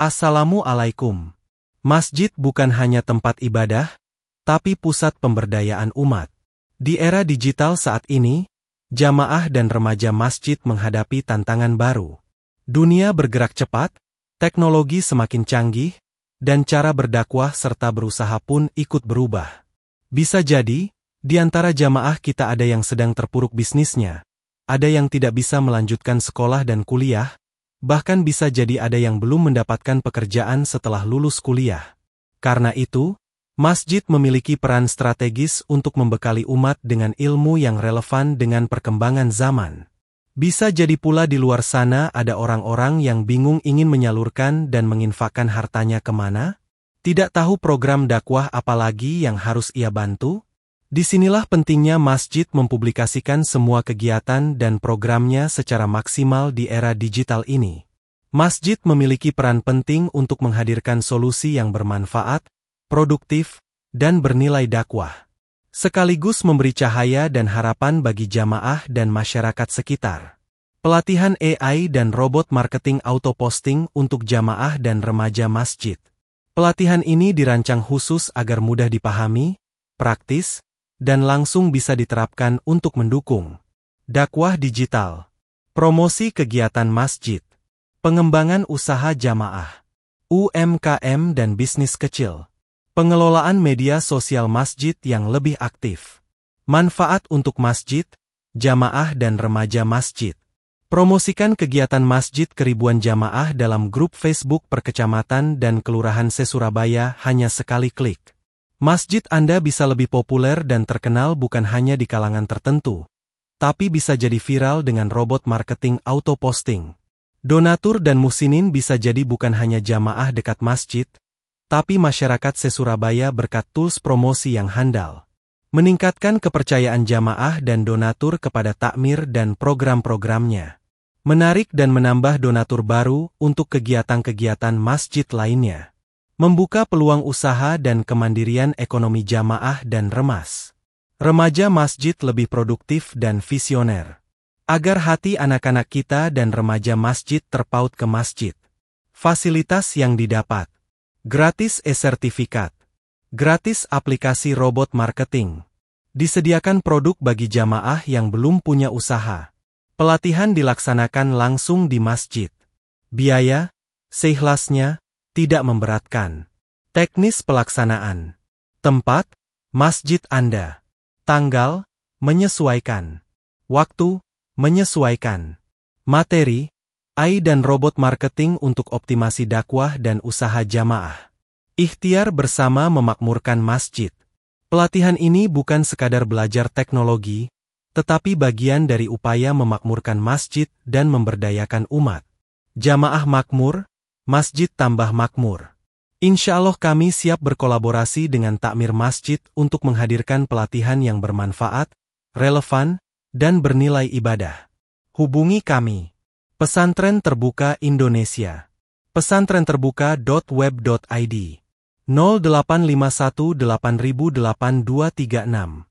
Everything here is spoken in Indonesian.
Assalamualaikum. Masjid bukan hanya tempat ibadah, tapi pusat pemberdayaan umat. Di era digital saat ini, jamaah dan remaja masjid menghadapi tantangan baru. Dunia bergerak cepat, teknologi semakin canggih, dan cara berdakwah serta berusaha pun ikut berubah. Bisa jadi, di antara jamaah kita ada yang sedang terpuruk bisnisnya, ada yang tidak bisa melanjutkan sekolah dan kuliah, bahkan bisa jadi ada yang belum mendapatkan pekerjaan setelah lulus kuliah. Karena itu, masjid memiliki peran strategis untuk membekali umat dengan ilmu yang relevan dengan perkembangan zaman. Bisa jadi pula di luar sana ada orang-orang yang bingung ingin menyalurkan dan menginfakkan hartanya ke mana? Tidak tahu program dakwah apalagi yang harus ia bantu? Di sinilah pentingnya masjid mempublikasikan semua kegiatan dan programnya secara maksimal di era digital ini. Masjid memiliki peran penting untuk menghadirkan solusi yang bermanfaat, produktif, dan bernilai dakwah. Sekaligus memberi cahaya dan harapan bagi jamaah dan masyarakat sekitar. Pelatihan AI dan robot marketing auto posting untuk jamaah dan remaja masjid. Pelatihan ini dirancang khusus agar mudah dipahami, praktis, dan langsung bisa diterapkan untuk mendukung dakwah digital, promosi kegiatan masjid, pengembangan usaha jamaah, UMKM dan bisnis kecil, pengelolaan media sosial masjid yang lebih aktif, manfaat untuk masjid, jamaah dan remaja masjid. Promosikan kegiatan masjid keribuan jamaah dalam grup Facebook perkecamatan dan kelurahan se-Surabaya hanya sekali klik. Masjid Anda bisa lebih populer dan terkenal bukan hanya di kalangan tertentu, tapi bisa jadi viral dengan robot marketing auto posting. Donatur dan musinin bisa jadi bukan hanya jamaah dekat masjid, tapi masyarakat se-Surabaya berkat tools promosi yang handal. Meningkatkan kepercayaan jamaah dan donatur kepada takmir dan program-programnya. Menarik dan menambah donatur baru untuk kegiatan-kegiatan masjid lainnya membuka peluang usaha dan kemandirian ekonomi jamaah dan remas. Remaja masjid lebih produktif dan visioner. Agar hati anak-anak kita dan remaja masjid terpaut ke masjid. Fasilitas yang didapat. Gratis e-sertifikat. Gratis aplikasi robot marketing. Disediakan produk bagi jamaah yang belum punya usaha. Pelatihan dilaksanakan langsung di masjid. Biaya, seikhlasnya, tidak memberatkan. Teknis pelaksanaan. Tempat, masjid Anda. Tanggal, menyesuaikan. Waktu, menyesuaikan. Materi, AI dan robot marketing untuk optimasi dakwah dan usaha jamaah. Ikhtiar bersama memakmurkan masjid. Pelatihan ini bukan sekadar belajar teknologi, tetapi bagian dari upaya memakmurkan masjid dan memberdayakan umat. Jamaah makmur, Masjid tambah makmur. Insya Allah kami siap berkolaborasi dengan takmir masjid untuk menghadirkan pelatihan yang bermanfaat, relevan, dan bernilai ibadah. Hubungi kami. Pesantren Terbuka Indonesia. Pesantren Terbuka.web.id 0851 808236